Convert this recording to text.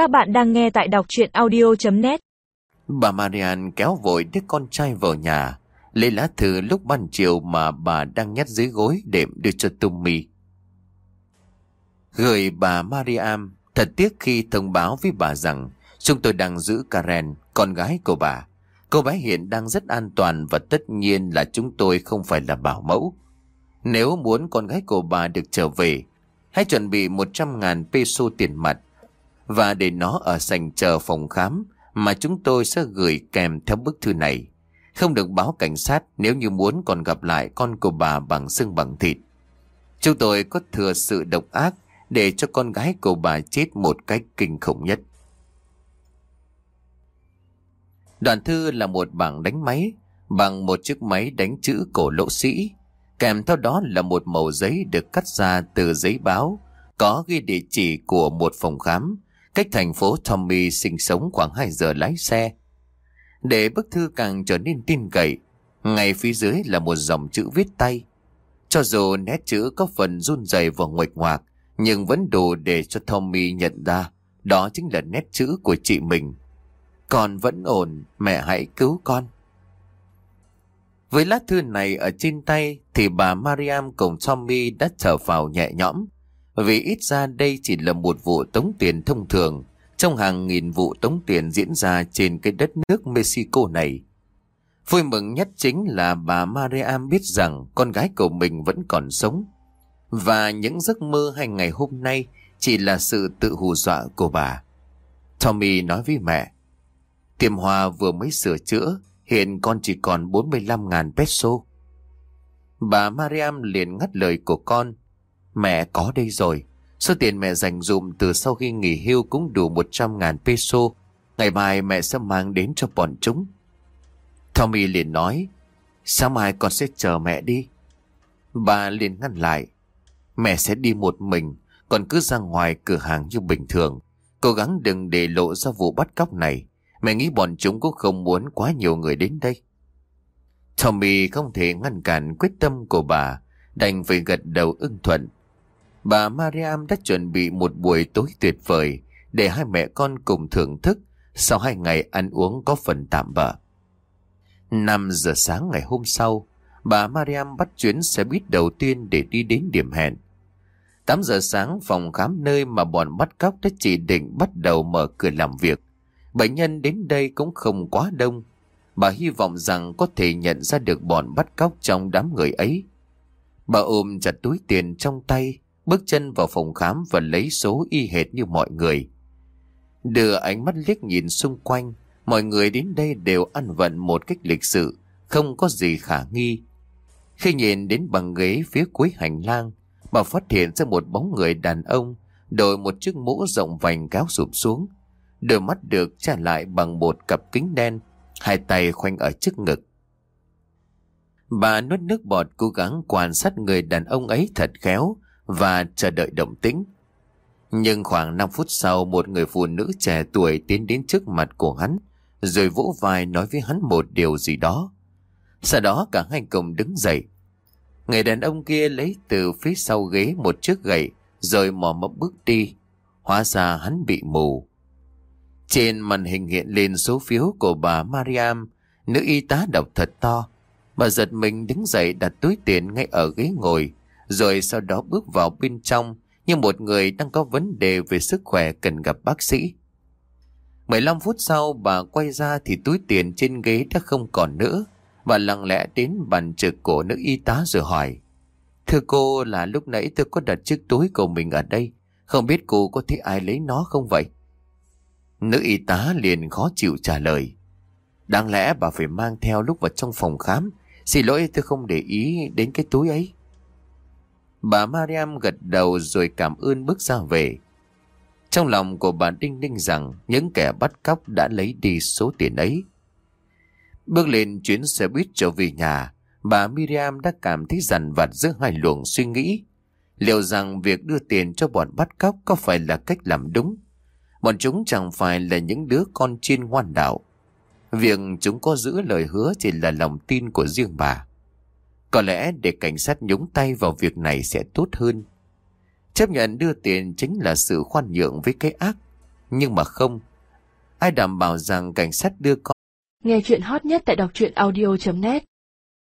Các bạn đang nghe tại đọc chuyện audio.net Bà Marian kéo vội đứa con trai vào nhà, lấy lá thư lúc ban chiều mà bà đang nhét dưới gối đệm đưa cho Tommy. Gửi bà Mariam, thật tiếc khi thông báo với bà rằng chúng tôi đang giữ Karen, con gái của bà. Cô bé hiện đang rất an toàn và tất nhiên là chúng tôi không phải là bảo mẫu. Nếu muốn con gái của bà được trở về, hãy chuẩn bị 100 ngàn peso tiền mặt và để nó ở sành chờ phòng khám, mà chúng tôi sẽ gửi kèm theo bức thư này. Không được báo cảnh sát, nếu như muốn còn gặp lại con của bà bằng xương bằng thịt. Chúng tôi có thừa sự độc ác để cho con gái của bà chết một cách kinh khủng nhất. Đoạn thư là một bảng đánh máy, bằng một chiếc máy đánh chữ cổ lỗ sĩ. Kèm theo đó là một mẩu giấy được cắt ra từ giấy báo, có ghi địa chỉ của một phòng khám cách thành phố Tommy sinh sống khoảng 2 giờ lái xe. Để bức thư càng trở nên tin cậy, ngay phía dưới là một dòng chữ viết tay. Cho dù nét chữ có phần run rẩy và nguệch ngoạc, nhưng vẫn đủ để cho Tommy nhận ra đó chính là nét chữ của chị mình. Con vẫn ổn, mẹ hãy cứu con. Với lá thư này ở trên tay thì bà Mariam cùng Tommy đã thở vào nhẹ nhõm vì ít ra đây chỉ là một vụ tống tiền thông thường trong hàng nghìn vụ tống tiền diễn ra trên cái đất nước Mexico này. Vui mừng nhất chính là bà Mariam biết rằng con gái của mình vẫn còn sống. Và những giấc mơ hay ngày hôm nay chỉ là sự tự hù dọa của bà. Tommy nói với mẹ, tiệm hòa vừa mới sửa chữa, hiện con chỉ còn 45.000 peso. Bà Mariam liền ngắt lời của con, Mẹ có đây rồi. Số tiền mẹ dành dụm từ sau khi nghỉ hưu cũng đủ 100 ngàn peso. Ngày mai mẹ sẽ mang đến cho bọn chúng. Tommy liền nói, sáng mai con sẽ chờ mẹ đi. Bà liền ngăn lại, mẹ sẽ đi một mình, còn cứ ra ngoài cửa hàng như bình thường. Cố gắng đừng để lộ ra vụ bắt cóc này. Mẹ nghĩ bọn chúng cũng không muốn quá nhiều người đến đây. Tommy không thể ngăn cản quyết tâm của bà, đành phải gật đầu ưng thuận. Bà Mariam đã chuẩn bị một buổi tối tuyệt vời để hai mẹ con cùng thưởng thức sau hai ngày ăn uống có phần tạm bỡ. 5 giờ sáng ngày hôm sau, bà Mariam bắt chuyến xe buýt đầu tiên để đi đến điểm hẹn. 8 giờ sáng phòng khám nơi mà bọn bắt cóc đã chỉ định bắt đầu mở cửa làm việc. Bệnh nhân đến đây cũng không quá đông. Bà hy vọng rằng có thể nhận ra được bọn bắt cóc trong đám người ấy. Bà ôm chặt túi tiền trong tay, bước chân vào phòng khám và lấy số y hệt như mọi người. Đưa ánh mắt liếc nhìn xung quanh, mọi người đến đây đều ăn vận một cách lịch sự, không có gì khả nghi. Khi nhìn đến bằng ghế phía cuối hành lang, bà phát hiện ra một bóng người đàn ông đội một chiếc mũ rộng vành kéo sụp xuống. Đôi mắt được trả lại bằng một cặp kính đen, hai tay khoanh ở trước ngực. Bà nuốt nước bọt cố gắng quan sát người đàn ông ấy thật khéo, và chờ đợi động tĩnh. Nhưng khoảng 5 phút sau một người phụ nữ trẻ tuổi tiến đến trước mặt của hắn rồi vỗ vai nói với hắn một điều gì đó. Sau đó cả hai cùng đứng dậy. Người đàn ông kia lấy từ phía sau ghế một chiếc gậy rồi mò mẫm bước đi. Hóa ra hắn bị mù. Trên màn hình hiện lên số phiếu của bà Mariam, nữ y tá đọc thật to. Bà giật mình đứng dậy đặt túi tiền ngay ở ghế ngồi rồi sau đó bước vào bên trong như một người đang có vấn đề về sức khỏe cần gặp bác sĩ. 15 phút sau, bà quay ra thì túi tiền trên ghế đã không còn nữa. Bà lặng lẽ đến bàn trực của nữ y tá rồi hỏi. Thưa cô, là lúc nãy tôi có đặt chiếc túi của mình ở đây. Không biết cô có thấy ai lấy nó không vậy? Nữ y tá liền khó chịu trả lời. Đáng lẽ bà phải mang theo lúc vào trong phòng khám. Xin lỗi tôi không để ý đến cái túi ấy. Bà Mariam gật đầu rồi cảm ơn bước ra về. Trong lòng của bà Đinh Đinh rằng những kẻ bắt cóc đã lấy đi số tiền ấy. Bước lên chuyến xe buýt trở về nhà, bà Miriam đã cảm thấy dằn vặt giữa hai luồng suy nghĩ. Liệu rằng việc đưa tiền cho bọn bắt cóc có phải là cách làm đúng? Bọn chúng chẳng phải là những đứa con chiên ngoan đạo. Việc chúng có giữ lời hứa chỉ là lòng tin của riêng bà. Có lẽ để cảnh sát nhúng tay vào việc này sẽ tốt hơn. Chấp nhận đưa tiền chính là sự khoan nhượng với cái ác. Nhưng mà không. Ai đảm bảo rằng cảnh sát đưa con Nghe chuyện hot nhất tại đọc truyện audio.net